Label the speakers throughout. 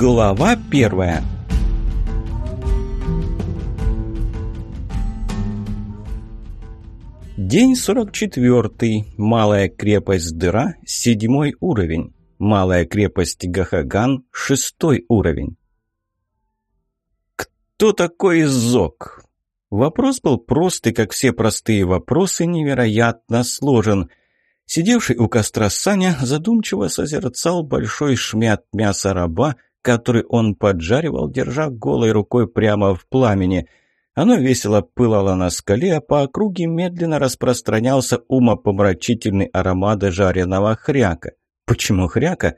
Speaker 1: Глава первая День 44. Малая крепость Дыра, седьмой уровень. Малая крепость Гахаган, шестой уровень. Кто такой Зок? Вопрос был прост и, как все простые вопросы, невероятно сложен. Сидевший у костра Саня задумчиво созерцал большой шмят мяса раба, который он поджаривал, держа голой рукой прямо в пламени. Оно весело пылало на скале, а по округе медленно распространялся умопомрачительный аромат жареного хряка. Почему хряка?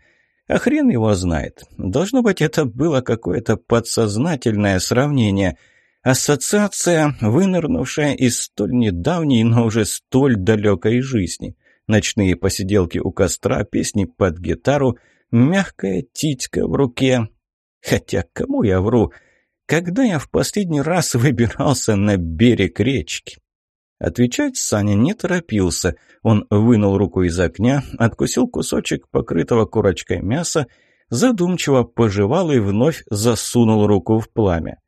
Speaker 1: А хрен его знает. Должно быть, это было какое-то подсознательное сравнение. Ассоциация, вынырнувшая из столь недавней, но уже столь далекой жизни. Ночные посиделки у костра, песни под гитару, мягкая титька в руке. Хотя кому я вру? Когда я в последний раз выбирался на берег речки? Отвечать Саня не торопился. Он вынул руку из огня, откусил кусочек покрытого корочкой мяса, задумчиво пожевал и вновь засунул руку в пламя.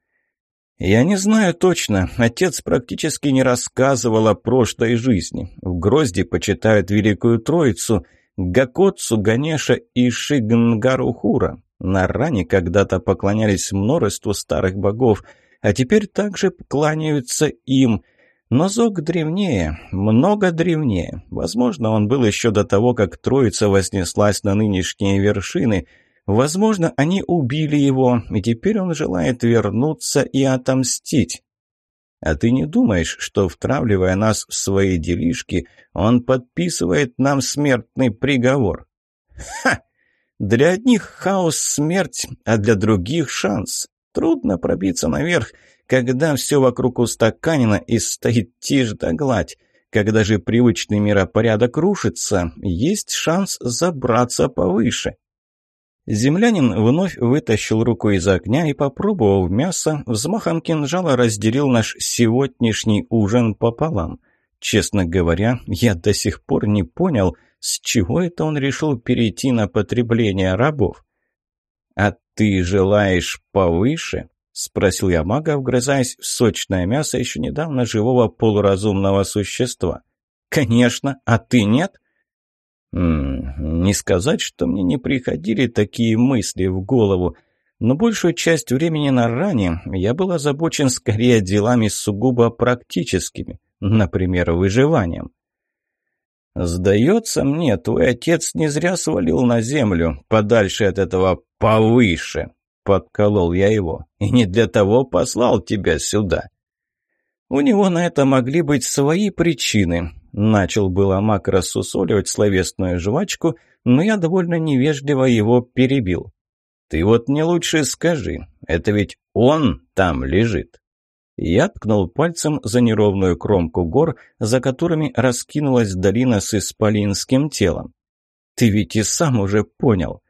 Speaker 1: «Я не знаю точно. Отец практически не рассказывал о прошлой жизни. В Грозде почитают Великую Троицу – Гакотсу, Ганеша и Шигнгарухура. На ране когда-то поклонялись множеству старых богов, а теперь также кланяются им – но Зог древнее, много древнее. Возможно, он был еще до того, как Троица вознеслась на нынешние вершины. Возможно, они убили его, и теперь он желает вернуться и отомстить. А ты не думаешь, что, втравливая нас в свои делишки, он подписывает нам смертный приговор? Ха! Для одних хаос – смерть, а для других – шанс. Трудно пробиться наверх, когда все вокруг устаканено и стоит тишь да гладь. Когда же привычный миропорядок рушится, есть шанс забраться повыше. Землянин вновь вытащил руку из огня и, попробовав мясо, взмахом кинжала разделил наш сегодняшний ужин пополам. Честно говоря, я до сих пор не понял, с чего это он решил перейти на потребление рабов. «А ты желаешь повыше?» — спросил я мага, вгрызаясь в сочное мясо еще недавно живого полуразумного существа. «Конечно, а ты нет?» «Не сказать, что мне не приходили такие мысли в голову, но большую часть времени на ране я был озабочен скорее делами сугубо практическими, например, выживанием». «Сдается мне, твой отец не зря свалил на землю, подальше от этого повыше», Подколол я его. И не для того послал тебя сюда. У него на это могли быть свои причины. Начал было маг рассусоливать словесную жвачку, но я довольно невежливо его перебил. «Ты вот не лучше скажи, это ведь он там лежит». Я ткнул пальцем за неровную кромку гор, за которыми раскинулась долина с исполинским телом. «Ты ведь и сам уже понял.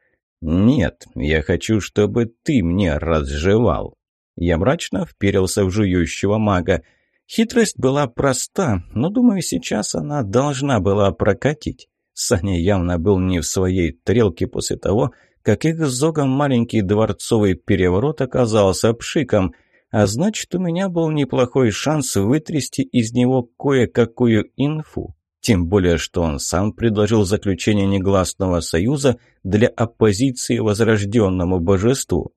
Speaker 1: «Нет, я хочу, чтобы ты мне разжевал». Я мрачно вперился в жующего мага. Хитрость была проста, но, думаю, сейчас она должна была прокатить. Саня явно был не в своей тарелке после того, как их с Зогом маленький дворцовый переворот оказался пшиком, а значит, у меня был неплохой шанс вытрясти из него кое-какую инфу. Тем более, что он сам предложил заключение негласного союза для оппозиции возрожденному божеству.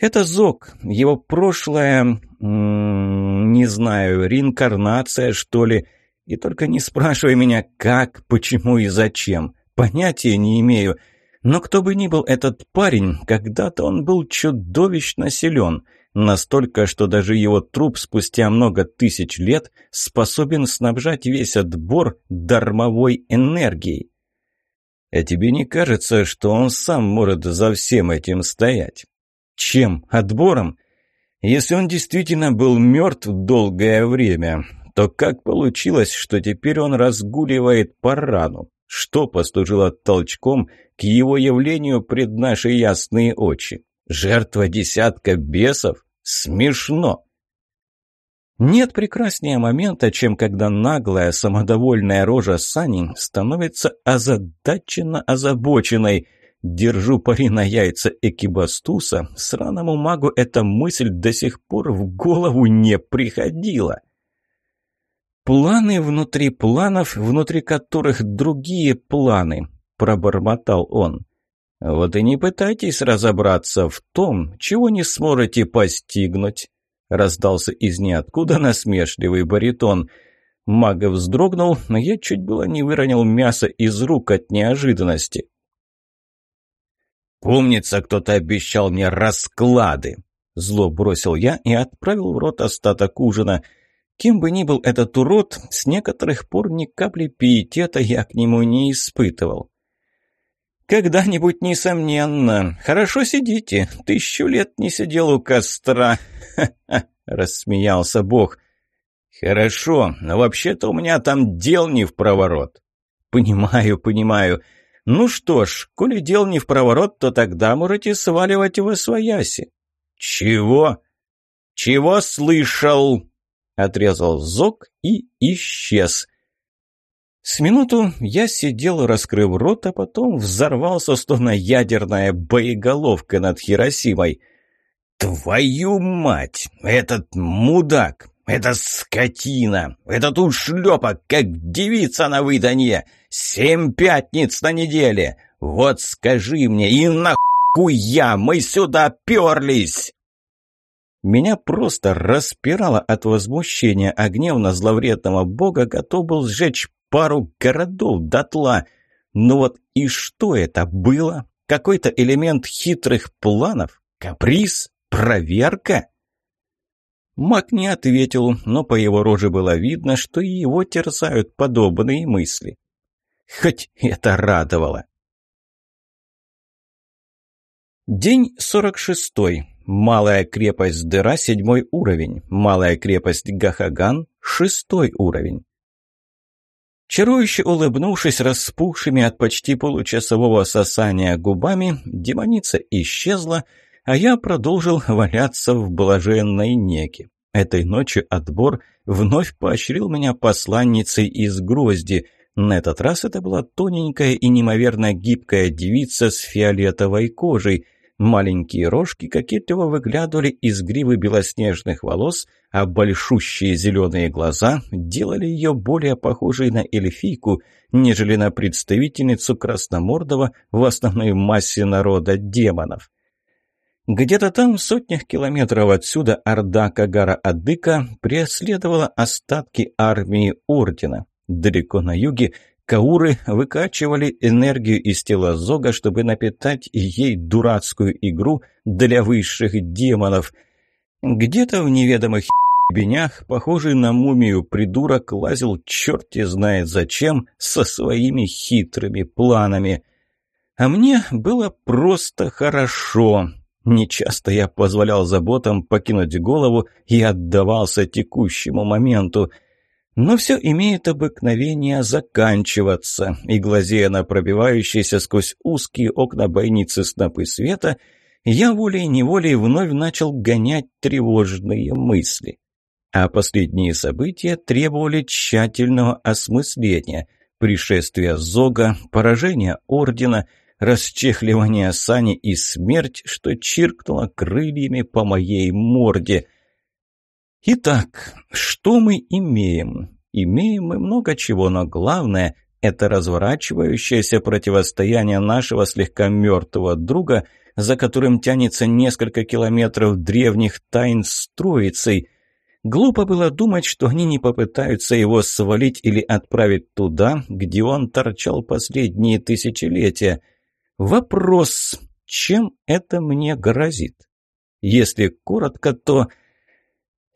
Speaker 1: Это Зок, его прошлое, не знаю, реинкарнация, что ли. И только не спрашивай меня, как, почему и зачем. Понятия не имею. Но кто бы ни был этот парень, когда-то он был чудовищно силен – Настолько, что даже его труп спустя много тысяч лет способен снабжать весь отбор дармовой энергией. А тебе не кажется, что он сам может за всем этим стоять? Чем? Отбором? Если он действительно был мертв долгое время, то как получилось, что теперь он разгуливает по рану? Что послужило толчком к его явлению пред наши ясные очи? Жертва десятка бесов? Смешно. Нет прекраснее момента, чем когда наглая, самодовольная рожа Сани становится озадаченно озабоченной. Держу пари на яйца Экибастуса, сраному магу эта мысль до сих пор в голову не приходила. «Планы внутри планов, внутри которых другие планы», — пробормотал он. «Вот и не пытайтесь разобраться в том, чего не сможете постигнуть», — раздался из ниоткуда насмешливый баритон. Мага вздрогнул, но я чуть было не выронил мясо из рук от неожиданности. «Помнится, кто-то обещал мне расклады!» Зло бросил я и отправил в рот остаток ужина. Кем бы ни был этот урод, с некоторых пор ни капли пиетета я к нему не испытывал. «Когда-нибудь, несомненно. Хорошо сидите. Тысячу лет не сидел у костра». Рассмеялся Бог. «Хорошо, но вообще-то у меня там дел не в проворот». «Понимаю, понимаю. Ну что ж, коли дел не в проворот, то тогда можете сваливать в освояси. Чего? Чего слышал? Отрезал Зок и исчез. С минуту я сидел, раскрыв рот, а потом взорвался, словно ядерная боеголовка над Хиросимой. «Твою мать! Этот мудак! Это скотина! Этот ушлепок, как девица на выданье! Семь пятниц на неделе! Вот скажи мне, и нахуя мы сюда перлись?» Меня просто распирало от возмущения, а гнев на зловредного бога готов был сжечь пару городов дотла. Ну вот и что это было? Какой-то элемент хитрых планов? Каприз? Проверка? Мак не ответил, но по его роже было видно, что и его терзают подобные мысли. Хоть это радовало. День сорок шестой. Малая крепость Дыра, седьмой уровень. Малая крепость Гахаган, шестой уровень. Чарующе улыбнувшись распухшими от почти получасового сосания губами, демоница исчезла, а я продолжил валяться в блаженной неке. Этой ночью отбор вновь поощрил меня посланницей из Грозди. На этот раз это была тоненькая и неимоверно гибкая девица с фиолетовой кожей. Маленькие рожки кокетливо выглядывали из гривы белоснежных волос, а большущие зеленые глаза делали ее более похожей на эльфийку, нежели на представительницу красномордого в основной массе народа демонов. Где-то там, в сотнях километров отсюда, орда Кагара-Адыка преследовала остатки армии Ордена. Далеко на юге Кауры выкачивали энергию из тела Зога, чтобы напитать ей дурацкую игру для высших демонов. Где-то в неведомых бенях, похожий на мумию придурок, лазил черти знает зачем со своими хитрыми планами. А мне было просто хорошо. Нечасто я позволял заботам покинуть голову и отдавался текущему моменту. Но все имеет обыкновение заканчиваться, и, глазея на пробивающиеся сквозь узкие окна бойницы снопы света, я волей-неволей вновь начал гонять тревожные мысли. А последние события требовали тщательного осмысления. Пришествие Зога, поражение Ордена — расчехливание сани и смерть, что чиркнула крыльями по моей морде. Итак, что мы имеем? Имеем мы много чего, но главное – это разворачивающееся противостояние нашего слегка мертвого друга, за которым тянется несколько километров древних тайн с Троицей – Глупо было думать, что они не попытаются его свалить или отправить туда, где он торчал последние тысячелетия. Вопрос, чем это мне грозит? Если коротко, то...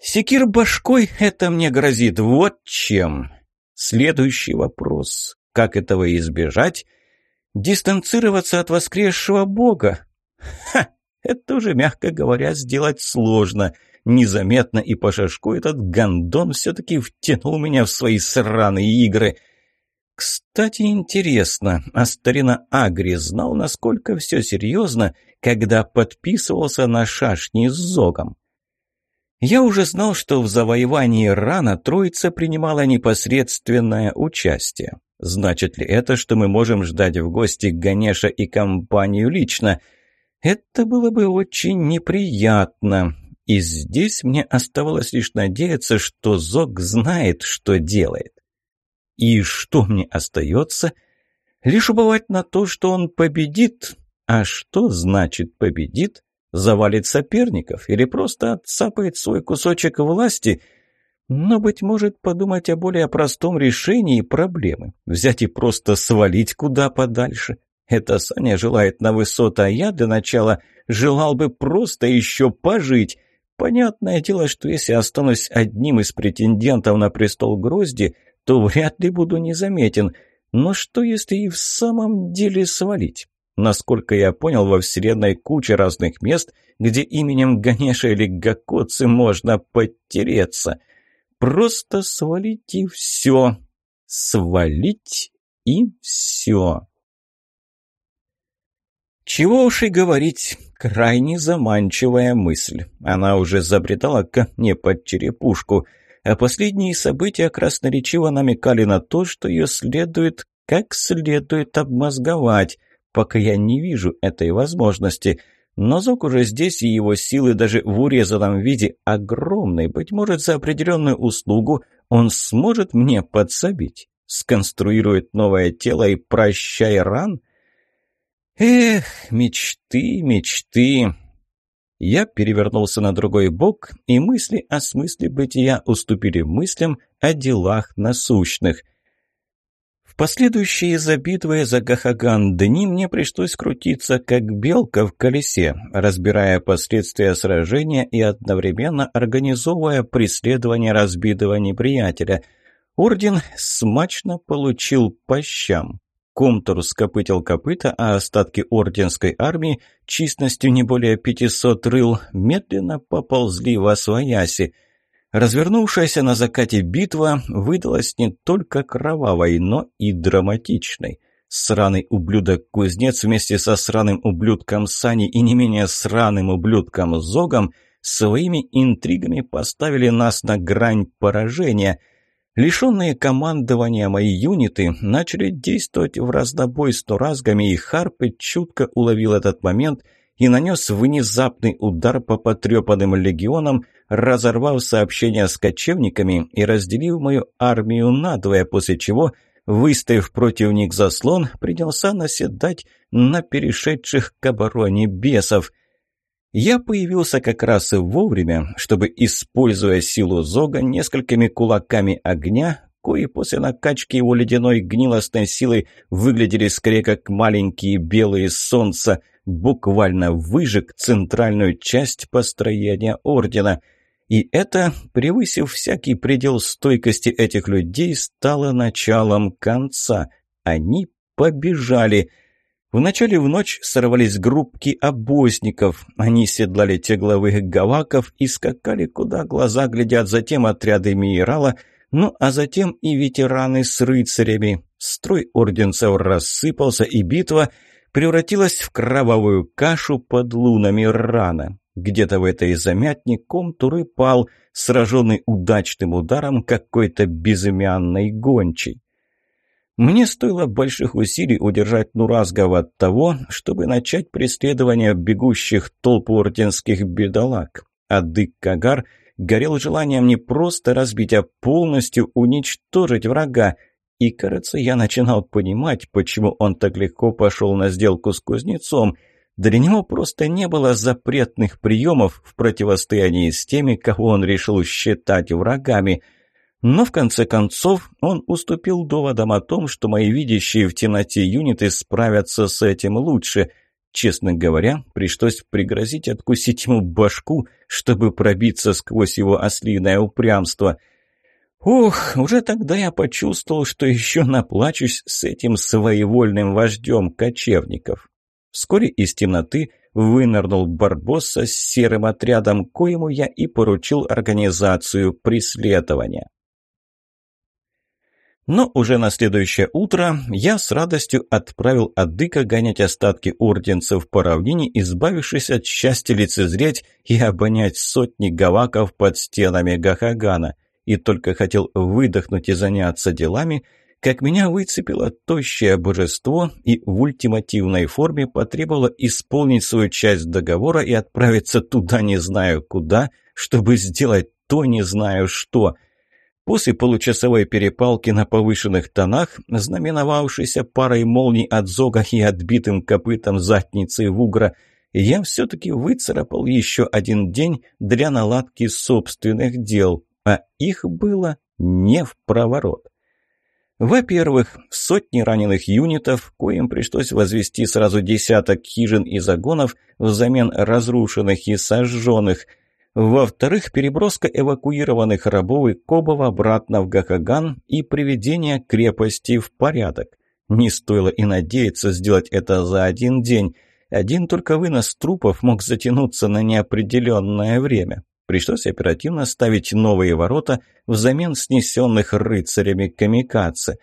Speaker 1: Секир башкой это мне грозит, вот чем. Следующий вопрос. Как этого избежать? Дистанцироваться от воскресшего бога? Ха! Это уже, мягко говоря, сделать сложно. Незаметно и по шашку этот гондон все-таки втянул меня в свои сраные игры — кстати, интересно, а старина Агри знал, насколько все серьезно, когда подписывался на шашни с Зогом? Я уже знал, что в завоевании Рана Троица принимала непосредственное участие. Значит ли это, что мы можем ждать в гости Ганеша и компанию лично? Это было бы очень неприятно. И здесь мне оставалось лишь надеяться, что Зог знает, что делает. И что мне остается? Лишь убывать на то, что он победит. А что значит победит? Завалит соперников или просто отцапает свой кусочек власти? Но, быть может, подумать о более простом решении проблемы. Взять и просто свалить куда подальше. Это Саня желает на высоты, а я для начала желал бы просто еще пожить. Понятное дело, что если останусь одним из претендентов на престол Грозди, то вряд ли буду незаметен. Но что, если и в самом деле свалить? Насколько я понял, во Вселенной куча разных мест, где именем Ганеша или Гакоцы можно подтереться. Просто свалить и все. Свалить и все. Чего уж и говорить, крайне заманчивая мысль. Она уже забредала ко мне под черепушку, а последние события красноречиво намекали на то, что ее следует как следует обмозговать, пока я не вижу этой возможности. Но Зок уже здесь, и его силы даже в урезанном виде огромны. Быть может, за определенную услугу он сможет мне подсобить. Сконструирует новое тело и прощай ран — Эх, мечты, мечты. Я перевернулся на другой бок, и мысли о смысле бытия уступили мыслям о делах насущных. Последующие за битвой за Гахаган дни мне пришлось крутиться, как белка в колесе, разбирая последствия сражения и одновременно организовывая преследование разбитого неприятеля. Орден смачно получил по щам. Комтур скопытил копыта, а остатки орденской армии, численностью не более 500 рыл, медленно поползли во свояси. Развернувшаяся на закате битва выдалась не только кровавой, но и драматичной. Сраный ублюдок-кузнец вместе со сраным ублюдком Сани и не менее сраным ублюдком Зогом своими интригами поставили нас на грань поражения – Лишенные командования мои юниты начали действовать в раздобой с туразгами, и Харпы чутко уловил этот момент и нанес внезапный удар по потрепанным легионам, разорвав сообщения с кочевниками и разделив мою армию надвое, после чего, выставив против них заслон, принялся наседать на перешедших к обороне бесов – я появился как раз и вовремя, чтобы, используя силу Зога несколькими кулаками огня, кои после накачки его ледяной гнилостной силой выглядели скорее как маленькие белые солнца, буквально выжег центральную часть построения Ордена. И это, превысив всякий предел стойкости этих людей, стало началом конца. Они побежали — Вначале в ночь сорвались группки обозников. Они седлали тегловых гаваков и скакали, куда глаза глядят, затем отряды Миерала, ну а затем и ветераны с рыцарями. Строй орденцев рассыпался, и битва превратилась в кровавую кашу под лунами рана. Где-то в этой замятне Комтур пал, сраженный удачным ударом какой-то безымянной гончей. Мне стоило больших усилий удержать Нуразгова от того, чтобы начать преследование бегущих толп орденских бедолаг. А Дык-Кагар горел желанием не просто разбить, а полностью уничтожить врага. И, кажется, я начинал понимать, почему он так легко пошел на сделку с кузнецом. Для него просто не было запретных приемов в противостоянии с теми, кого он решил считать врагами – но в конце концов он уступил доводам о том, что мои видящие в темноте юниты справятся с этим лучше. Честно говоря, пришлось пригрозить откусить ему башку, чтобы пробиться сквозь его ослиное упрямство. Ох, уже тогда я почувствовал, что еще наплачусь с этим своевольным вождем кочевников. Вскоре из темноты вынырнул Барбосса с серым отрядом, коему я и поручил организацию преследования. Но уже на следующее утро я с радостью отправил Адыка гонять остатки орденцев по равнине, избавившись от счастья лицезреть и обонять сотни гаваков под стенами Гахагана. И только хотел выдохнуть и заняться делами, как меня выцепило тощее божество и в ультимативной форме потребовало исполнить свою часть договора и отправиться туда не знаю куда, чтобы сделать то не знаю что – После получасовой перепалки на повышенных тонах, знаменовавшейся парой молний от зога и отбитым копытом задницы вугра, я все-таки выцарапал еще один день для наладки собственных дел, а их было не в проворот. Во-первых, сотни раненых юнитов, коим пришлось возвести сразу десяток хижин и загонов взамен разрушенных и сожженных – во-вторых, переброска эвакуированных рабов и кобов обратно в Гахаган и приведение крепости в порядок. Не стоило и надеяться сделать это за один день. Один только вынос трупов мог затянуться на неопределенное время. Пришлось оперативно ставить новые ворота взамен снесенных рыцарями камикадзе.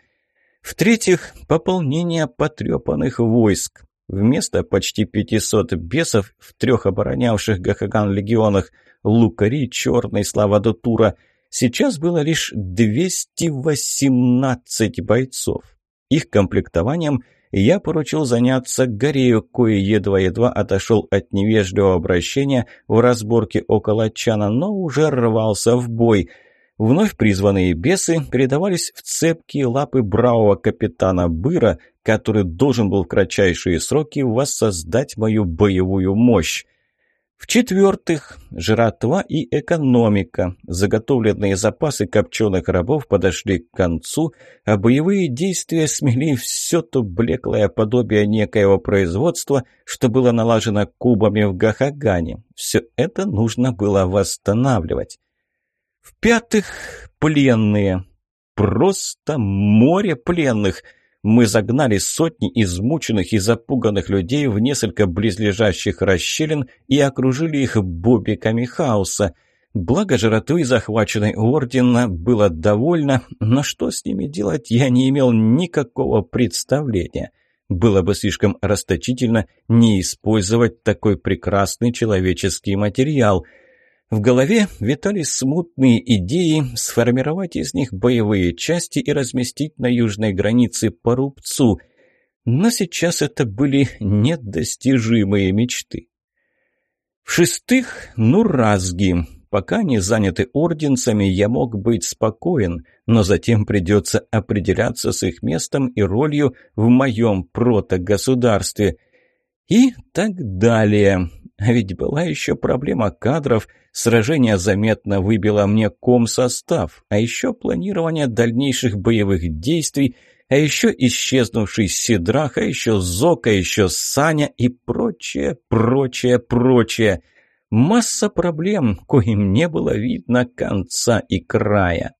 Speaker 1: В-третьих, пополнение потрепанных войск. Вместо почти 500 бесов в трех оборонявших Гахаган легионах – лукари черной славадотура. Сейчас было лишь 218 бойцов. Их комплектованием я поручил заняться Горею, кое едва-едва отошел от невежливого обращения в разборке около Чана, но уже рвался в бой. Вновь призванные бесы передавались в цепкие лапы бравого капитана Быра, который должен был в кратчайшие сроки воссоздать мою боевую мощь. В-четвертых, жратва и экономика. Заготовленные запасы копченых рабов подошли к концу, а боевые действия смели все то блеклое подобие некоего производства, что было налажено кубами в Гахагане. Все это нужно было восстанавливать. В-пятых, пленные. Просто море пленных – мы загнали сотни измученных и запуганных людей в несколько близлежащих расщелин и окружили их бобиками хаоса. Благо жратвы, захваченной ордена, было довольно, но что с ними делать, я не имел никакого представления. Было бы слишком расточительно не использовать такой прекрасный человеческий материал – в голове витали смутные идеи сформировать из них боевые части и разместить на южной границе по рубцу. Но сейчас это были недостижимые мечты. В-шестых, Нуразги. Пока не заняты орденцами, я мог быть спокоен, но затем придется определяться с их местом и ролью в моем протогосударстве. И так далее. А ведь была еще проблема кадров, сражение заметно выбило мне комсостав, а еще планирование дальнейших боевых действий, а еще исчезнувший Сидрах, а еще Зок, а еще Саня и прочее, прочее, прочее. Масса проблем, коим не было видно конца и края.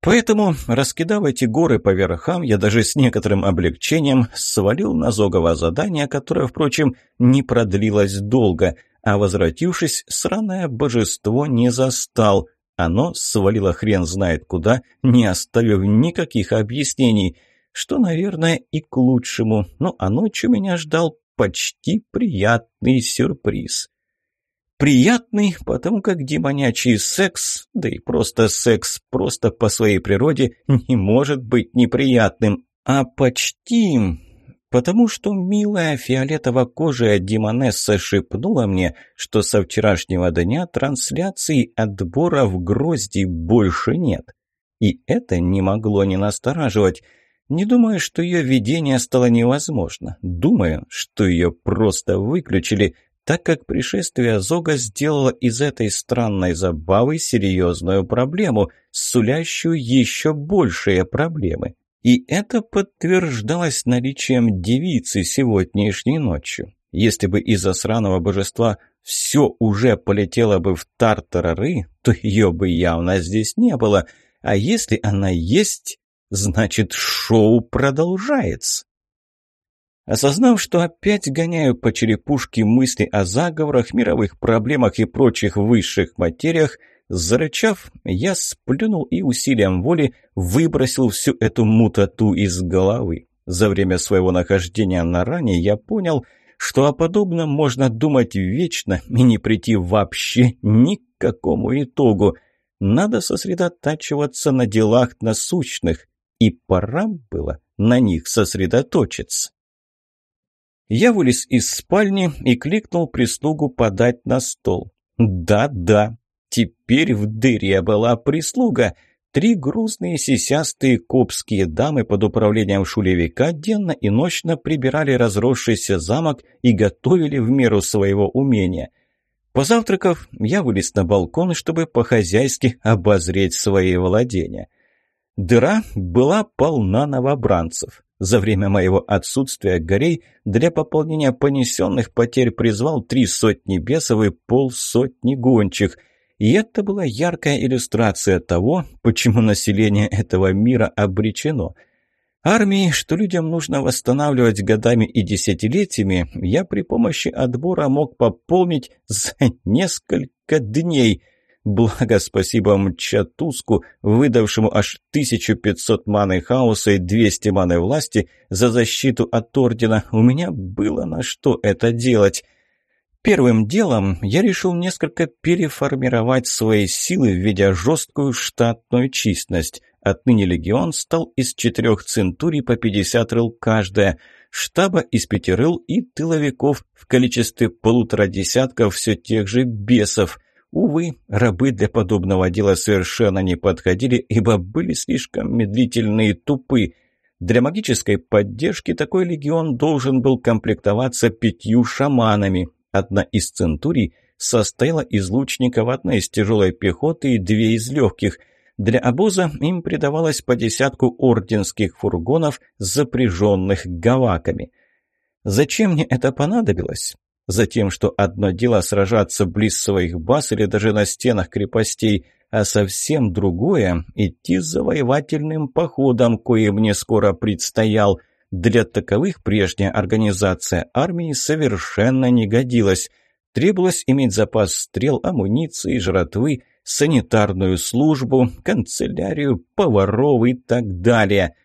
Speaker 1: Поэтому, раскидав эти горы по верхам, я даже с некоторым облегчением свалил на Зогова задание, которое, впрочем, не продлилось долго, а возвратившись, сраное божество не застал. Оно свалило хрен знает куда, не оставив никаких объяснений, что, наверное, и к лучшему, но а ночью меня ждал почти приятный сюрприз. Приятный, потому как демонячий секс, да и просто секс, просто по своей природе, не может быть неприятным. А почти... Потому что милая фиолетово-кожая демонесса шепнула мне, что со вчерашнего дня трансляции отбора в Грозди больше нет. И это не могло не настораживать. Не думаю, что ее видение стало невозможно. Думаю, что ее просто выключили – так как пришествие Зога сделало из этой странной забавы серьезную проблему, сулящую еще большие проблемы. И это подтверждалось наличием девицы сегодняшней ночью. Если бы из-за сраного божества все уже полетело бы в тартарары, то ее бы явно здесь не было. А если она есть, значит шоу продолжается. Осознав, что опять гоняю по черепушке мысли о заговорах, мировых проблемах и прочих высших материях, Зарычав, я сплюнул и усилием воли выбросил всю эту мутату из головы. За время своего нахождения на ране я понял, что о подобном можно думать вечно и не прийти вообще ни к какому итогу. Надо сосредотачиваться на делах насущных, и пора было на них сосредоточиться. Я вылез из спальни и кликнул прислугу подать на стол. Да-да, теперь в дыре была прислуга. Три грузные сисястые копские дамы под управлением шулевика денно и ночно прибирали разросшийся замок и готовили в меру своего умения. Позавтракав, я вылез на балкон, чтобы по-хозяйски обозреть свои владения. Дыра была полна новобранцев. За время моего отсутствия Горей для пополнения понесенных потерь призвал три сотни бесов и полсотни гончих. И это была яркая иллюстрация того, почему население этого мира обречено. Армии, что людям нужно восстанавливать годами и десятилетиями, я при помощи отбора мог пополнить за несколько дней – Благо, спасибо Мчатуску, выдавшему аж 1500 маны хаоса и 200 маны власти за защиту от Ордена, у меня было на что это делать. Первым делом я решил несколько переформировать свои силы, введя жесткую штатную численность. Отныне легион стал из четырех центурий по 50 рыл каждая, штаба из пяти рыл и тыловиков в количестве полутора десятков все тех же бесов – Увы, рабы для подобного дела совершенно не подходили, ибо были слишком медлительны и тупы. Для магической поддержки такой легион должен был комплектоваться пятью шаманами. Одна из центурий состояла из лучников, одна из тяжелой пехоты и две из легких. Для обоза им придавалось по десятку орденских фургонов, запряженных гаваками. Зачем мне это понадобилось? Затем, что одно дело сражаться близ своих баз или даже на стенах крепостей, а совсем другое – идти завоевательным походом, кое мне скоро предстоял. Для таковых прежняя организация армии совершенно не годилась. Требовалось иметь запас стрел, амуниции, жратвы, санитарную службу, канцелярию, поваров и так далее –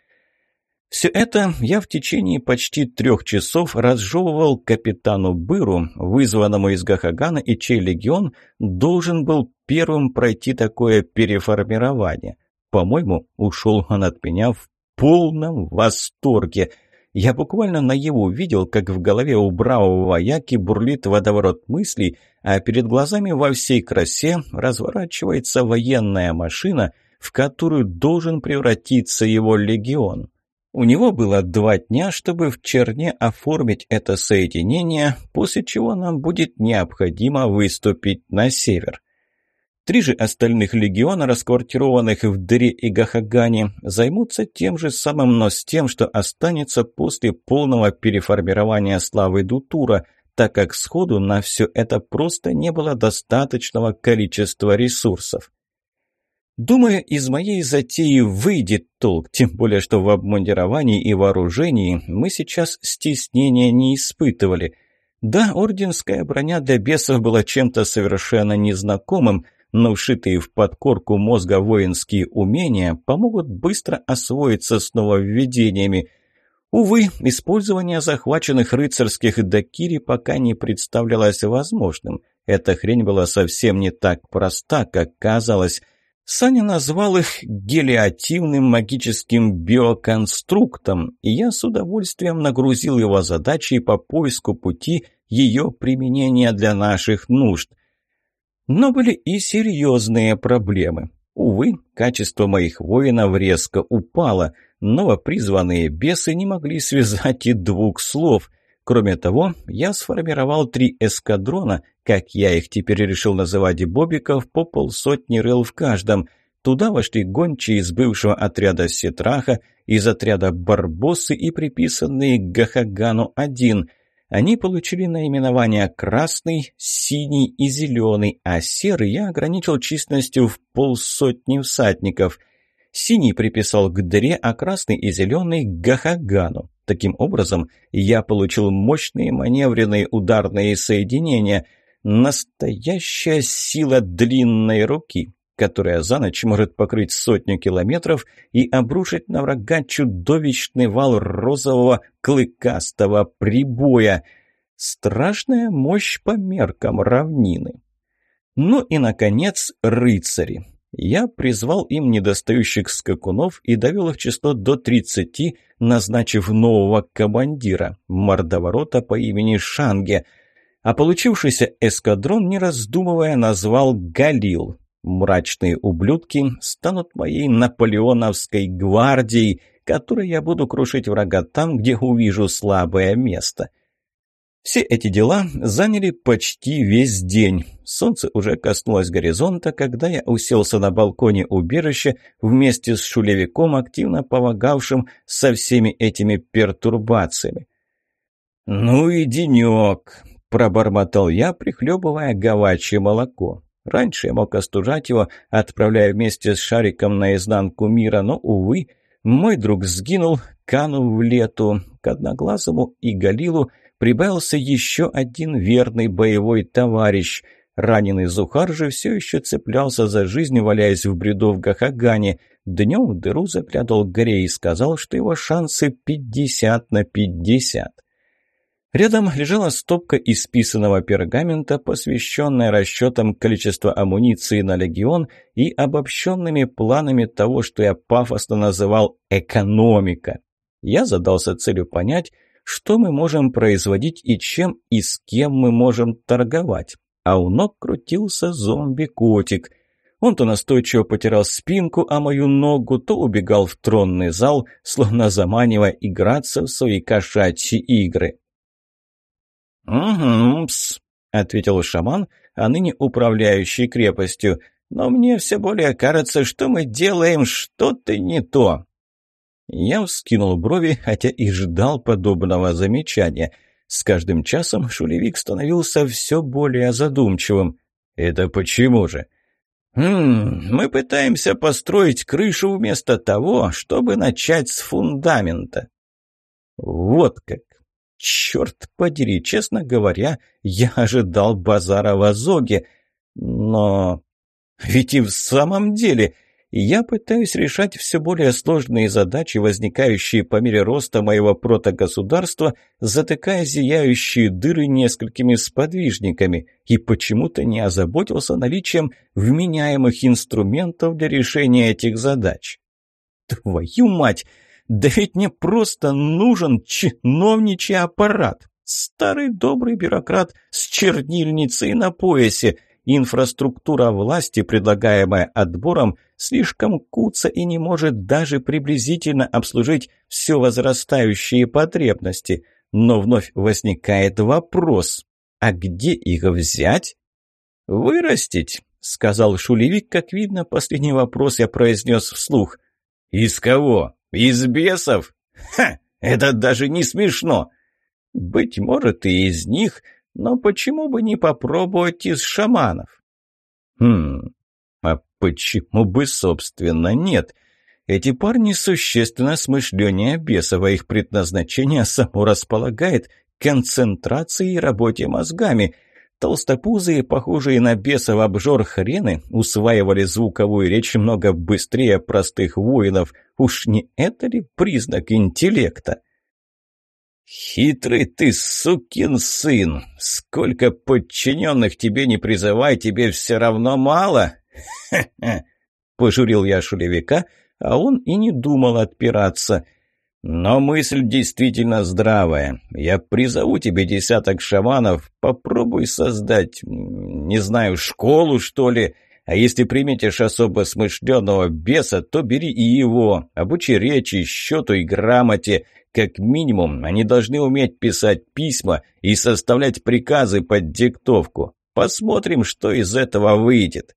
Speaker 1: все это я в течение почти трех часов разжевывал капитану Быру, вызванному из Гахагана, и чей легион должен был первым пройти такое переформирование. По-моему, ушел он от меня в полном восторге. Я буквально наяву видел, как в голове у бравого вояки бурлит водоворот мыслей, а перед глазами во всей красе разворачивается военная машина, в которую должен превратиться его легион. У него было два дня, чтобы в Черне оформить это соединение, после чего нам будет необходимо выступить на север. Три же остальных легиона, расквартированных в Дыре и Гахагане, займутся тем же самым, но с тем, что останется после полного переформирования славы Дутура, так как сходу на все это просто не было достаточного количества ресурсов. Думаю, из моей затеи выйдет толк, тем более, что в обмундировании и вооружении мы сейчас стеснения не испытывали. Да, орденская броня для бесов была чем-то совершенно незнакомым, но вшитые в подкорку мозга воинские умения помогут быстро освоиться с нововведениями. Увы, использование захваченных рыцарских дакири пока не представлялось возможным. Эта хрень была совсем не так проста, как казалось – Саня назвал их гелиативным магическим биоконструктом, и я с удовольствием нагрузил его задачей по поиску пути ее применения для наших нужд. Но были и серьезные проблемы. Увы, качество моих воинов резко упало. Новопризванные бесы не могли связать и двух слов – Кроме того, я сформировал три эскадрона, как я их теперь решил называть бобиков, по полсотни рыл в каждом. Туда вошли гончие из бывшего отряда Сетраха, из отряда Барбосы и приписанные к Гахагану-1. Они получили наименования «красный», «синий» и «зеленый», а серый я ограничил численностью в полсотни всадников – Синий приписал к дыре, а красный и зеленый – к Гахагану. Таким образом, я получил мощные маневренные ударные соединения. Настоящая сила длинной руки, которая за ночь может покрыть сотню километров и обрушить на врага чудовищный вал розового клыкастого прибоя. Страшная мощь по меркам равнины. Ну и, наконец, рыцари. Я призвал им недостающих скакунов и довел их число до 30, назначив нового командира, мордоворота по имени Шанге, а получившийся эскадрон, не раздумывая, назвал Галил. Мрачные ублюдки станут моей наполеоновской гвардией, которой я буду крушить врага там, где увижу слабое место. Все эти дела заняли почти весь день. Солнце уже коснулось горизонта, когда я уселся на балконе убежища вместе с шулевиком, активно помогавшим со всеми этими пертурбациями. «Ну и денек!» – пробормотал я, прихлебывая говачье молоко. Раньше я мог остужать его, отправляя вместе с шариком наизнанку мира, но, увы, мой друг сгинул, канув в лету. К Одноглазому и Галилу прибавился еще один верный боевой товарищ. Раненый Зухар же все еще цеплялся за жизнь, валяясь в бреду в Гахагане. Днем в дыру заглядывал Грей и сказал, что его шансы пятьдесят на пятьдесят. Рядом лежала стопка исписанного пергамента, посвященная расчетам количества амуниции на легион и обобщенными планами того, что я пафосно называл «экономика». Я задался целью понять, что мы можем производить и чем и с кем мы можем торговать. А у ног крутился зомби-котик. Он то настойчиво потирал спинку, а мою ногу, то убегал в тронный зал, словно заманивая играться в свои кошачьи игры.
Speaker 2: «Угу-пс», — ответил шаман, а ныне управляющий крепостью. «Но мне все более кажется, что мы делаем что-то не то». Я вскинул брови, хотя и ждал подобного замечания. С каждым часом шулевик становился все более задумчивым. «Это почему же?» «Хм, мы пытаемся построить крышу вместо того, чтобы начать с фундамента».
Speaker 1: «Вот как!» Черт подери, честно говоря, я ожидал базара в Азоге. Но... Ведь и в самом деле я пытаюсь решать все более сложные задачи, возникающие по мере роста моего протогосударства, затыкая зияющие дыры несколькими сподвижниками, и почему-то не озаботился наличием вменяемых инструментов для решения этих задач. Твою мать! Да ведь мне просто нужен чиновничий аппарат. Старый добрый бюрократ с чернильницей на поясе. Инфраструктура власти, предлагаемая отбором, слишком куца и не может даже приблизительно обслужить все возрастающие потребности. Но вновь возникает вопрос, а где их взять? «Вырастить», — сказал Шулевик, как видно, последний вопрос я произнес вслух. «Из кого?» «Из бесов? Ха! Это даже не смешно!» «Быть может, и из них, но почему бы не попробовать из шаманов?» «Хм, а почему бы, собственно, нет?» Эти парни существенно смышленнее бесов, а их предназначение само располагает концентрацией и работе мозгами. Толстопузые, похожие на бесов обжор хрены, усваивали звуковую речь много быстрее простых воинов. Уж не это ли признак интеллекта? «Хитрый ты сукин сын! Сколько подчиненных тебе не призывай, тебе все равно мало!» «Ха-ха!» — пожурил я шулевика, а он и не думал отпираться — но мысль действительно здравая. Я призову тебе десяток шаманов, попробуй создать, не знаю, школу, что ли. А если приметишь особо смышленного беса, то бери и его. Обучи речи, счету и грамоте. Как минимум, они должны уметь писать письма и составлять приказы под диктовку. Посмотрим, что из этого выйдет.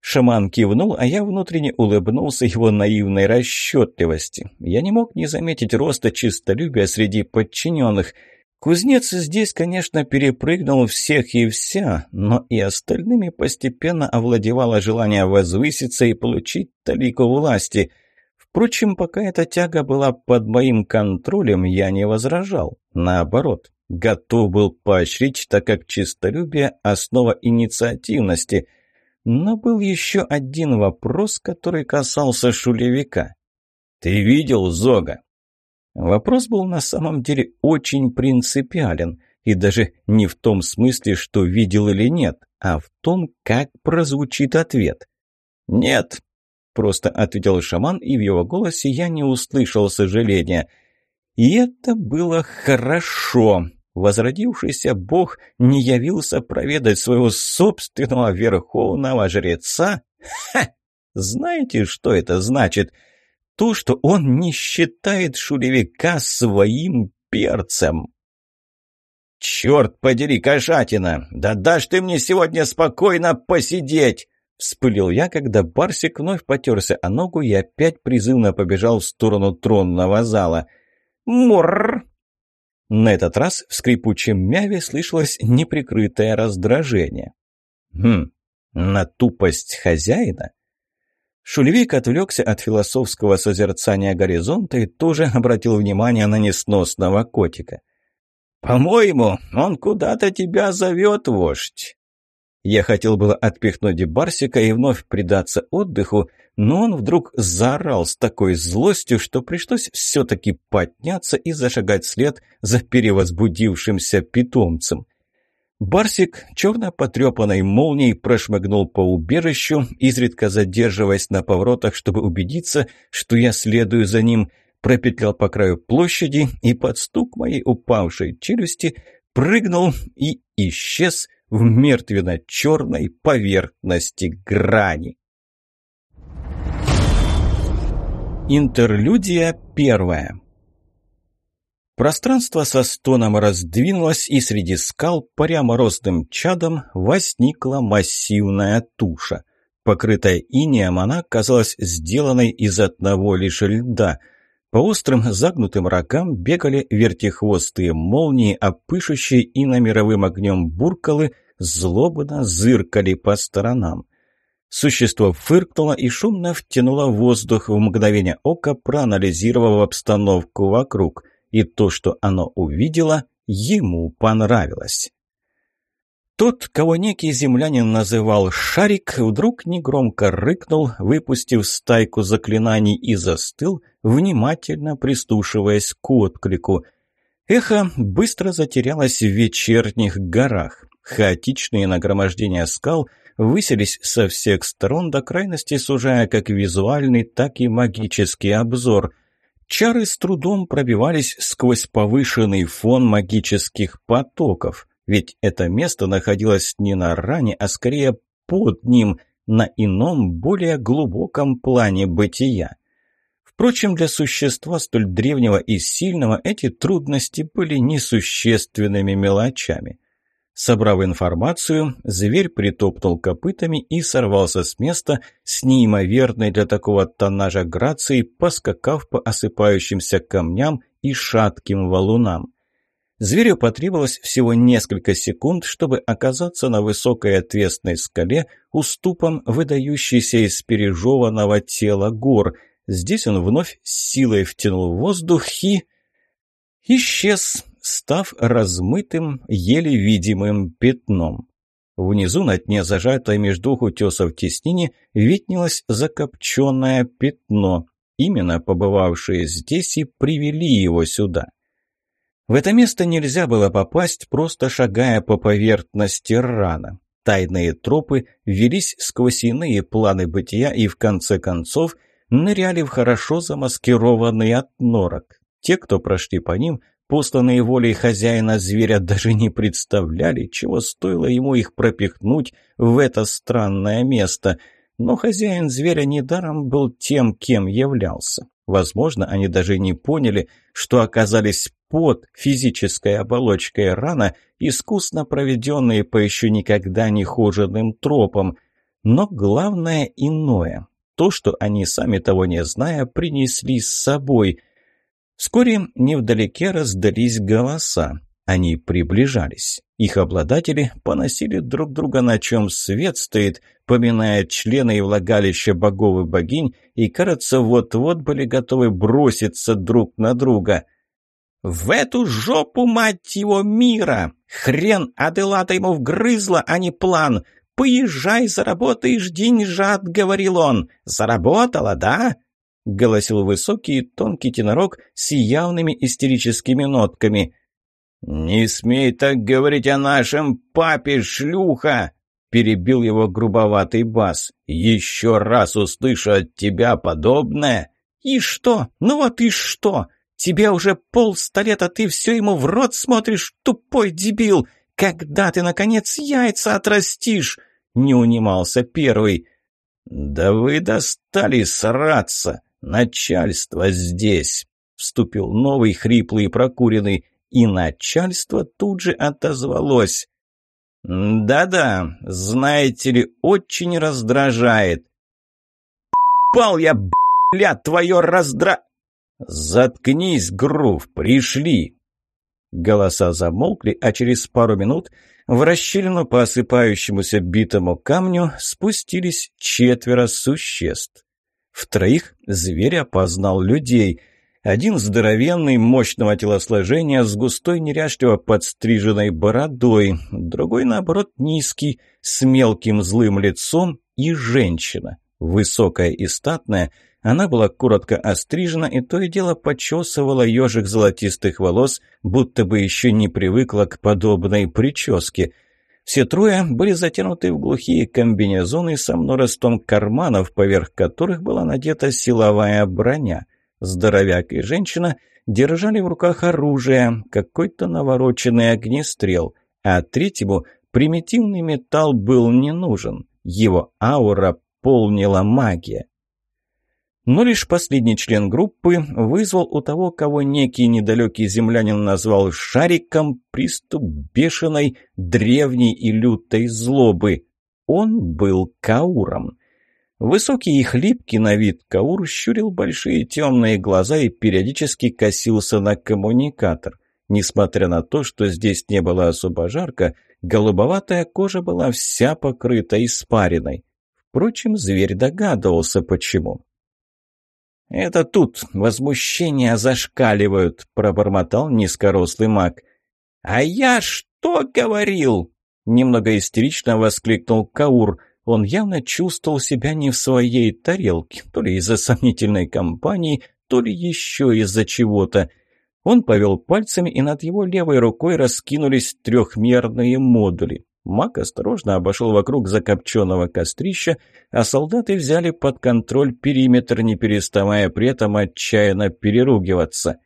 Speaker 1: Шаман кивнул, а я внутренне улыбнулся его наивной расчетливости. Я не мог не заметить роста чистолюбия среди подчиненных. Кузнец здесь, конечно, перепрыгнул всех и вся, но и остальными постепенно овладевало желание возвыситься и получить талику власти. Впрочем, пока эта тяга была под моим контролем, я не возражал. Наоборот, Готов был поощрить, так как честолюбие – основа инициативности. Но был еще один вопрос, который касался шулевика. «Ты видел Зога?» Вопрос был на самом деле очень принципиален, и даже не в том смысле, что видел или нет, а в том, как прозвучит ответ. «Нет», – просто ответил шаман, и в его голосе я не услышал сожаления. И это было хорошо. Возродившийся бог не явился проведать своего собственного верховного жреца? Ха! Знаете, что это значит? – то, что он не считает шулевика своим перцем. «Черт подери, кошатина! Да дашь ты мне сегодня спокойно посидеть!» Вспылил я, когда Барсик вновь потерся о ногу и опять призывно побежал в сторону тронного зала. «Мурр!» На этот раз в скрипучем мяве слышалось неприкрытое раздражение. «Хм, на тупость хозяина?» Шулевик отвлекся от философского созерцания горизонта и тоже обратил внимание на несносного котика. «По-моему, он куда-то тебя зовет, вождь!» Я хотел было отпихнуть Барсика и вновь предаться отдыху, но он вдруг заорал с такой злостью, что пришлось все-таки подняться и зашагать вслед за перевозбудившимся питомцем – Барсик черно потрепанной молнией прошмыгнул по убежищу, изредка задерживаясь на поворотах, чтобы убедиться, что я следую за ним, пропетлял по краю площади и под стук моей упавшей челюсти прыгнул и исчез в мертвенно-черной поверхности грани. Интерлюдия первая Пространство со стоном раздвинулось, и среди скал, паря морозным чадом, возникла массивная туша. Покрытая инеем, она казалась сделанной из одного лишь льда. По острым загнутым рогам бегали вертихвостые молнии, а пышущие иномировым огнем буркалы злобно зыркали по сторонам. Существо фыркнуло и шумно втянуло воздух в мгновение ока, проанализировав обстановку вокруг – и то, что оно увидело, ему понравилось. Тот, кого некий землянин называл «шарик», вдруг негромко рыкнул, выпустив стайку заклинаний и застыл, внимательно пристушиваясь к отклику. Эхо быстро затерялось в вечерних горах. Хаотичные нагромождения скал выселись со всех сторон до крайности, сужая как визуальный, так и магический обзор – Чары с трудом пробивались сквозь повышенный фон магических потоков, ведь это место находилось не на ране, а скорее под ним, на ином, более глубоком плане бытия. Впрочем, для существа столь древнего и сильного эти трудности были несущественными мелочами – Собрав информацию, зверь притопнул копытами и сорвался с места с неимоверной для такого тоннажа грацией, поскакав по осыпающимся камням и шатким валунам. Зверю потребовалось всего несколько секунд, чтобы оказаться на высокой отвесной скале, уступом выдающейся из пережеванного тела гор. Здесь он вновь силой втянул воздух и... исчез, став размытым, еле видимым пятном. Внизу, на дне зажатой между двух утесов теснине, виднелось закопченное пятно. Именно побывавшие здесь и привели его сюда. В это место нельзя было попасть, просто шагая по поверхности рана. Тайные тропы велись сквозь иные планы бытия и, в конце концов, ныряли в хорошо замаскированный отнорок. Те, кто прошли по ним, Посланные волей хозяина зверя даже не представляли, чего стоило ему их пропихнуть в это странное место. Но хозяин зверя недаром был тем, кем являлся. Возможно, они даже не поняли, что оказались под физической оболочкой рана, искусно проведенные по еще никогда не хоженным тропам. Но главное иное. То, что они, сами того не зная, принесли с собой – Вскоре невдалеке раздались голоса. Они приближались. Их обладатели поносили друг друга, на чем свет стоит, поминая члены и влагалища богов и богинь, и, кажется, вот-вот были готовы броситься друг на друга. В эту жопу, мать его, мира! Хрен Аделата ему вгрызла, а не план. «Поезжай, заработаешь деньжат», — говорил он. «Заработала, да?» — голосил высокий и тонкий тенорок с явными истерическими нотками. «Не смей так говорить о нашем папе, шлюха!» — перебил его грубоватый бас. «Еще раз услышу от тебя подобное!» «И что? Ну вот и что? Тебе уже полста лет, а ты все ему в рот смотришь, тупой дебил! Когда ты, наконец, яйца отрастишь?» не унимался первый. «Да вы достали сраться! Начальство здесь!» Вступил новый, хриплый и прокуренный, и начальство тут же отозвалось. «Да-да, знаете ли, очень раздражает». «Пал я, бля, твое раздра...» «Заткнись, Грув, пришли!» Голоса замолкли, а через пару минут в расщелину по осыпающемуся битому камню спустились четверо существ. В троих зверь опознал людей. Один здоровенный, мощного телосложения, с густой неряшливо подстриженной бородой, другой, наоборот, низкий, с мелким злым лицом и женщина, высокая и статная, она была коротко острижена и то и дело почесывала ежик золотистых волос, будто бы еще не привыкла к подобной прическе. Все трое были затянуты в глухие комбинезоны со множеством карманов, поверх которых была надета силовая броня. Здоровяк и женщина держали в руках оружие, какой-то навороченный огнестрел, а третьему примитивный металл был не нужен. Его аура полнила магия. Но лишь последний член группы вызвал у того, кого некий недалекий землянин назвал «шариком», приступ бешеной, древней и лютой злобы. Он был Кауром. Высокий и хлипкий на вид Каур щурил большие темные глаза и периодически косился на коммуникатор. Несмотря на то, что здесь не было особо жарко, голубоватая кожа была вся покрыта испариной. Впрочем, зверь догадывался, почему. «Это тут возмущения зашкаливают», — пробормотал низкорослый маг. «А я что говорил?» — немного истерично воскликнул Каур. Он явно чувствовал себя не в своей тарелке, то ли из-за сомнительной компании, то ли еще из-за чего-то. Он повел пальцами, и над его левой рукой раскинулись трехмерные модули. Маг осторожно обошел вокруг закопченного кострища, а солдаты взяли под контроль периметр, не переставая при этом отчаянно переругиваться.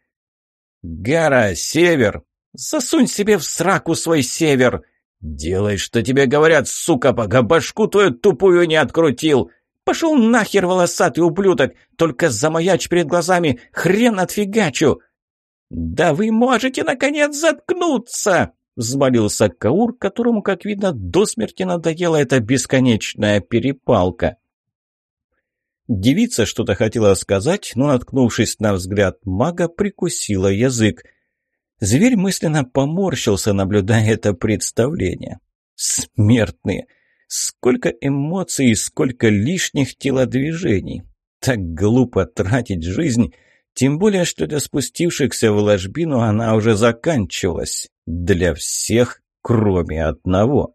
Speaker 1: «Гара, север! Засунь себе в сраку свой север! Делай, что тебе говорят, сука, пока башку твою тупую не открутил! Пошел нахер, волосатый ублюдок! Только замаяч перед глазами, хрен отфигачу!» «Да вы можете, наконец, заткнуться!» Взмолился Каур, которому, как видно, до смерти надоела эта бесконечная перепалка. Девица что-то хотела сказать, но, наткнувшись на взгляд мага, прикусила язык. Зверь мысленно поморщился, наблюдая это представление. Смертные! Сколько эмоций и сколько лишних телодвижений! Так глупо тратить жизнь, тем более, что для спустившихся в ложбину она уже заканчивалась. Для всех, кроме одного.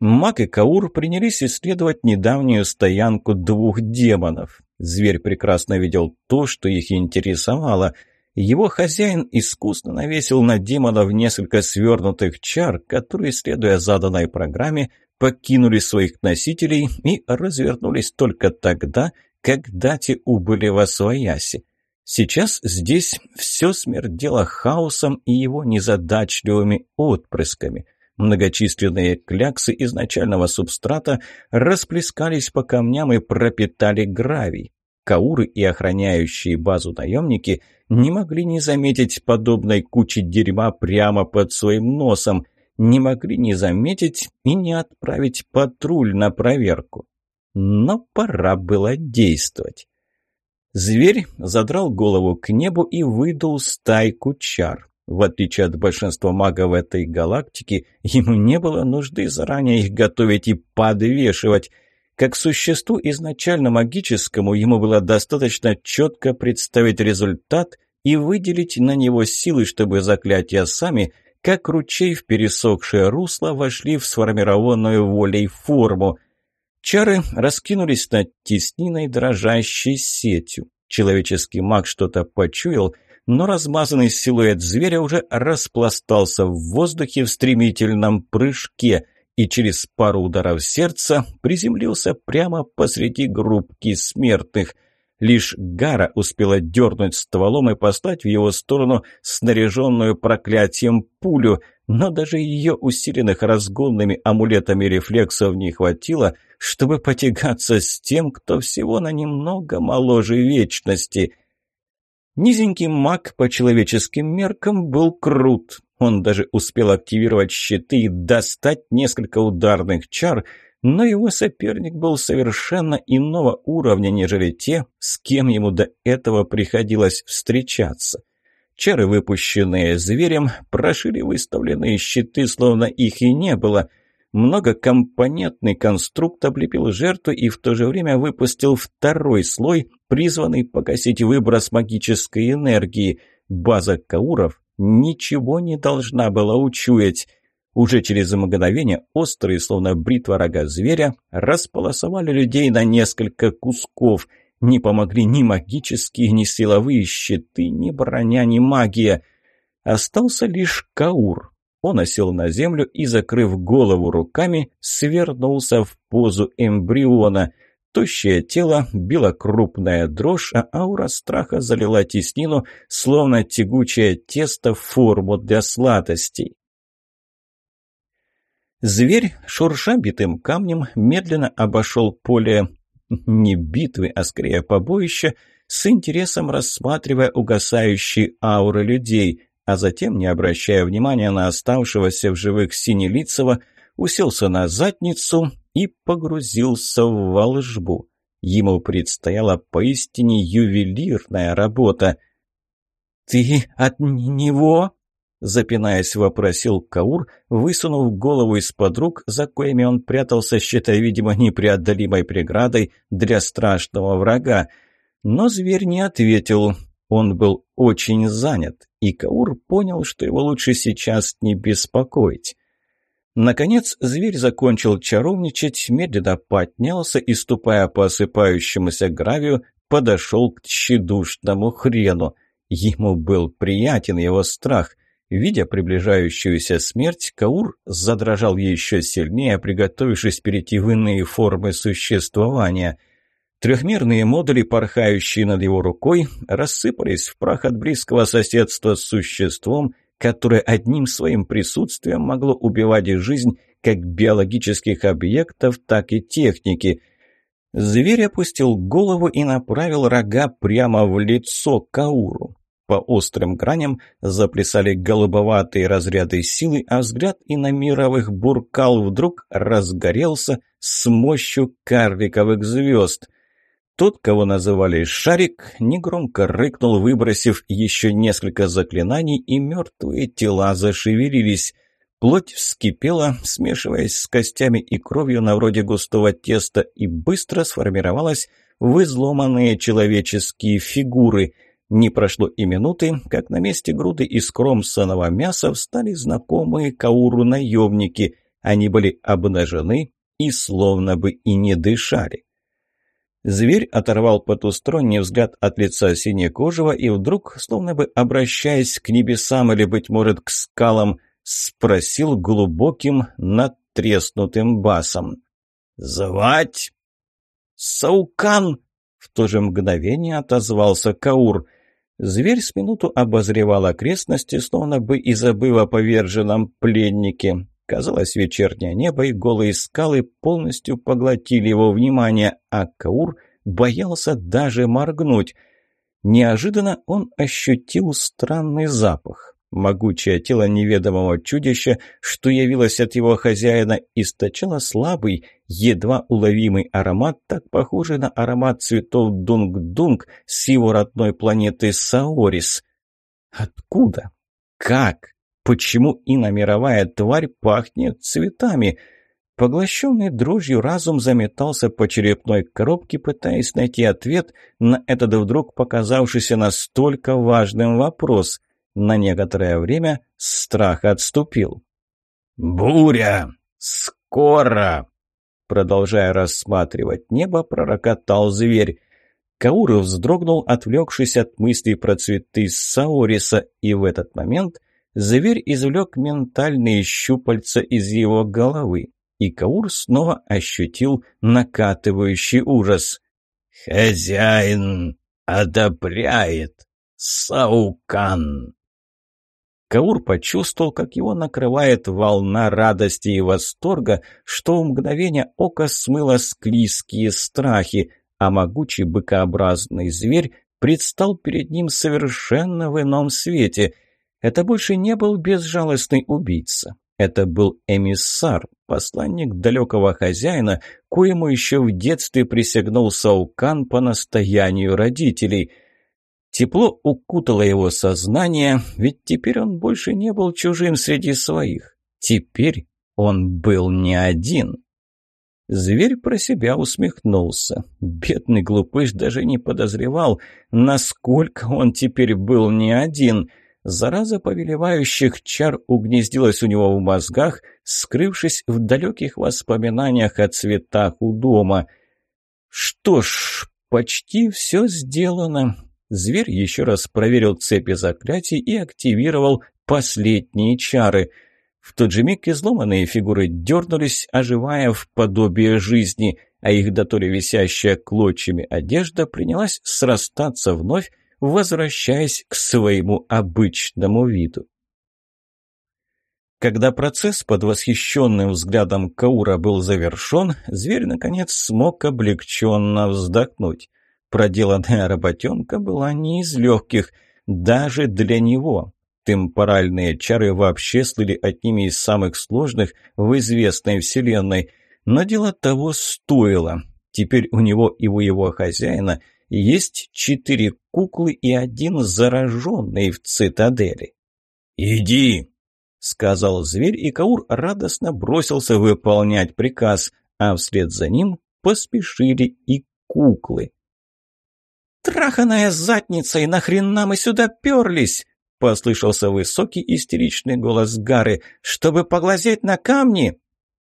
Speaker 1: Мак и Каур принялись исследовать недавнюю стоянку двух демонов. Зверь прекрасно видел то, что их интересовало. Его хозяин искусно навесил на демонов несколько свернутых чар, которые, следуя заданной программе, покинули своих носителей и развернулись только тогда, когда те убыли во свояси. Сейчас здесь все смердело хаосом и его незадачливыми отпрысками. Многочисленные кляксы изначального субстрата расплескались по камням и пропитали гравий. Кауры и охраняющие базу наемники не могли не заметить подобной кучи дерьма прямо под своим носом, не могли не заметить и не отправить патруль на проверку. Но пора было действовать. Зверь задрал голову к небу и выдул стайку чар. В отличие от большинства магов этой галактики, ему не было нужды заранее их готовить и подвешивать. Как существу изначально магическому, ему было достаточно четко представить результат и выделить на него силы, чтобы заклятия сами, как ручей в пересохшее русло, вошли в сформированную волей форму. Чары раскинулись над тесниной дрожащей сетью. Человеческий маг что-то почуял, но размазанный силуэт зверя уже распластался в воздухе в стремительном прыжке и через пару ударов сердца приземлился прямо посреди группки смертных. Лишь Гара успела дернуть стволом и послать в его сторону снаряженную проклятием пулю, но даже ее усиленных разгонными амулетами рефлексов не хватило, чтобы потягаться с тем, кто всего на немного моложе вечности. Низенький маг по человеческим меркам был крут. Он даже успел активировать щиты и достать несколько ударных чар – но его соперник был совершенно иного уровня, нежели те, с кем ему до этого приходилось встречаться. Чары, выпущенные зверем, прошили выставленные щиты, словно их и не было. Многокомпонентный конструкт облепил жертву и в то же время выпустил второй слой, призванный погасить выброс магической энергии. База Кауров ничего не должна была учуять. Уже через мгновение острые, словно бритва рога зверя, располосовали людей на несколько кусков. Не помогли ни магические, ни силовые щиты, ни броня, ни магия. Остался лишь Каур. Он осел на землю и, закрыв голову руками, свернулся в позу эмбриона. Тощее тело била крупная дрожь, а аура страха залила теснину, словно тягучее тесто в форму для сладостей. Зверь, шурша битым камнем, медленно обошел поле не битвы, а скорее побоища, с интересом рассматривая угасающие ауры людей, а затем, не обращая внимания на оставшегося в живых Синелицева, уселся на задницу и погрузился в волжбу. Ему предстояла поистине ювелирная работа. «Ты от него?» Запинаясь, вопросил Каур, высунув голову из-под рук, за коими он прятался, считая, видимо, непреодолимой преградой для страшного врага. Но зверь не ответил. Он был очень занят, и Каур понял, что его лучше сейчас не беспокоить. Наконец зверь закончил чаровничать, медленно поднялся и, ступая по осыпающемуся гравию, подошел к тщедушному хрену. Ему был приятен его страх. Видя приближающуюся смерть, Каур задрожал еще сильнее, приготовившись перейти в иные формы существования. Трехмерные модули, порхающие над его рукой, рассыпались в прах от близкого соседства с существом, которое одним своим присутствием могло убивать жизнь как биологических объектов, так и техники. Зверь опустил голову и направил рога прямо в лицо Кауру. По острым граням заплясали голубоватые разряды силы, а взгляд иномировых буркал вдруг разгорелся с мощью карликовых звезд. Тот, кого называли Шарик, негромко рыкнул, выбросив еще несколько заклинаний, и мертвые тела зашевелились. Плоть вскипела, смешиваясь с костями и кровью на вроде густого теста, и быстро сформировалась в изломанные человеческие фигуры – не прошло и минуты, как на месте груды из кромсаного мяса встали знакомые Кауру наемники. Они были обнажены и словно бы и не дышали. Зверь оторвал потусторонний взгляд от лица синекожего и вдруг, словно бы обращаясь к небесам или, быть может, к скалам, спросил глубоким, надтреснутым басом. «Звать?» «Саукан!» — в то же мгновение отозвался Каур — Зверь с минуту обозревал окрестности, словно бы и забыв о поверженном пленнике. Казалось, вечернее небо и голые скалы полностью поглотили его внимание, а Каур боялся даже моргнуть. Неожиданно он ощутил странный запах. Могучее тело неведомого чудища, что явилось от его хозяина, источало слабый, едва уловимый аромат, так похожий на аромат цветов Дунг-Дунг с его родной планеты Саорис. Откуда? Как? Почему иномировая тварь пахнет цветами? Поглощенный дрожью разум заметался по черепной коробке, пытаясь найти ответ на этот вдруг показавшийся настолько важным вопрос. На некоторое время страх отступил.
Speaker 2: «Буря! Скоро!» Продолжая рассматривать небо, пророкотал зверь.
Speaker 1: Каур вздрогнул, отвлекшись от мыслей про цветы Сауриса, и в этот момент зверь извлек ментальные щупальца из его головы, и Каур снова ощутил накатывающий ужас.
Speaker 2: «Хозяин одобряет! Саукан!»
Speaker 1: Каур почувствовал, как его накрывает волна радости и восторга, что в мгновение ока смыло склизкие страхи, а могучий быкообразный зверь предстал перед ним совершенно в ином свете. Это больше не был безжалостный убийца. Это был эмиссар, посланник далекого хозяина, коему еще в детстве присягнул Саукан по настоянию родителей – Тепло укутало его сознание, ведь теперь он больше не был чужим среди своих. Теперь он был не один. Зверь про себя усмехнулся. Бедный глупыш даже не подозревал, насколько он теперь был не один. Зараза повелевающих чар угнездилась у него в мозгах, скрывшись в далеких воспоминаниях о цветах у дома. Что ж, почти все сделано. Зверь еще раз проверил цепи заклятий и активировал последние чары. В тот же миг изломанные фигуры дернулись, оживая в подобие жизни, а их доторе висящая клочьями одежда принялась срастаться вновь, возвращаясь к своему обычному виду. Когда процесс под восхищенным взглядом Каура был завершен, зверь, наконец, смог облегченно вздохнуть. Проделанная работенка была не из легких, даже для него. Темпоральные чары вообще слыли одними из самых сложных в известной вселенной. Но дело того стоило. Теперь у него и у его хозяина есть четыре куклы и один зараженный в цитадели.
Speaker 2: «Иди!» — сказал зверь, и Каур радостно бросился выполнять приказ, а вслед за ним поспешили и куклы.
Speaker 1: «Траханая задница, и нахрена мы сюда перлись?» — послышался высокий истеричный голос Гары. «Чтобы поглазеть на камни?»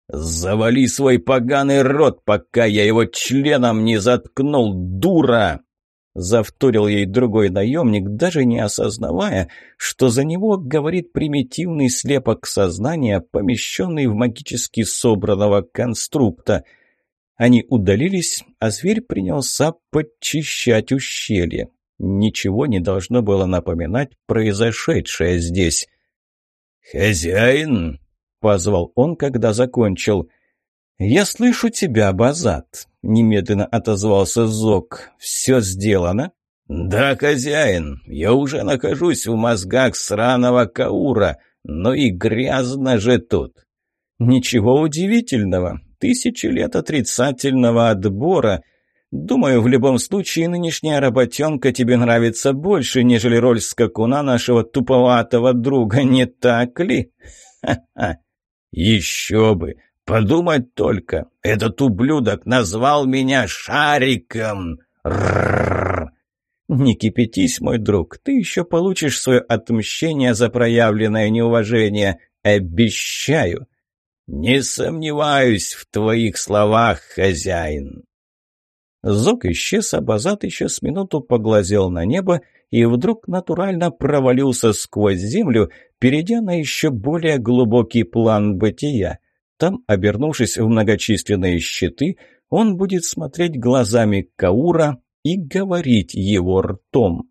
Speaker 2: «Завали свой поганый рот, пока я его членом не заткнул, дура!» Завторил ей другой наемник, даже не осознавая, что за него говорит примитивный слепок сознания, помещенный в магически собранного конструкта — они удалились, а зверь принялся подчищать ущелье. Ничего не должно было напоминать произошедшее здесь. «Хозяин!» — позвал он, когда закончил.
Speaker 1: «Я слышу тебя, Базат», — немедленно отозвался Зок. «Все сделано?»
Speaker 2: «Да, хозяин, я уже нахожусь в мозгах сраного Каура, но и грязно же тут».
Speaker 1: «Ничего удивительного тысячи лет отрицательного отбора. Думаю, в любом случае нынешняя работенка тебе нравится больше, нежели роль скакуна нашего туповатого друга, не так ли?
Speaker 2: Ха-ха! Еще бы! Подумать только! Этот ублюдок назвал меня Шариком! Рррррр!
Speaker 1: «Не кипятись, мой друг, ты еще получишь свое отмщение за проявленное неуважение. Обещаю!»
Speaker 2: «Не сомневаюсь в твоих словах, хозяин!»
Speaker 1: Зок исчез, а Базат еще с минуту поглазел на небо и вдруг натурально провалился сквозь землю, перейдя на еще более глубокий план бытия. Там, обернувшись в многочисленные щиты, он будет смотреть глазами Каура и говорить его ртом.